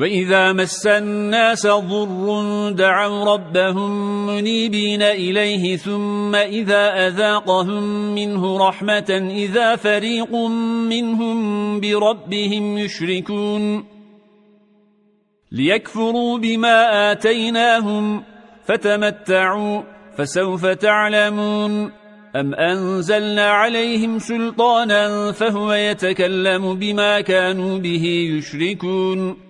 وَإِذَا مَسَّ النَّاسَ ضُرٌّ دَعَوْا رَبَّهُم مُنِيبِينَ إِلَيْهِ ثُمَّ إِذَا أَذَاقَهُم مِّنْهُ رَحْمَةً إِذَا فَرِيقٌ مِّنْهُم بِرَبِّهِمْ يُشْرِكُونَ لِيَكْفُرُوا بِمَا آتَيْنَاهُمْ فَتَمَتَّعُوا فَسَوْفَ تَعْلَمُونَ أَمْ أَنزَلْنَا عَلَيْهِمْ سُلْطَانًا فَهُوَ يَتَكَلَّمُ بِمَا كَانُوا بِهِ يُشْرِكُونَ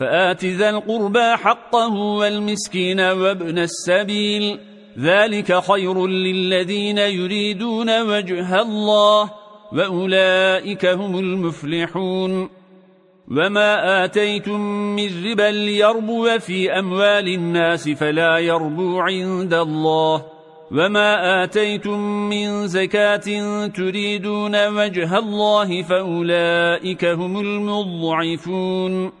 فآت ذا القربى حقه والمسكين وابن السبيل. ذلك خير للذين يريدون وجه الله وأولئك هم المفلحون. وما آتيتم من ربا ليربو في أموال الناس فلا يربو عند الله. وما آتيتم من زكاة تريدون وجه الله فأولئك هم المضعفون.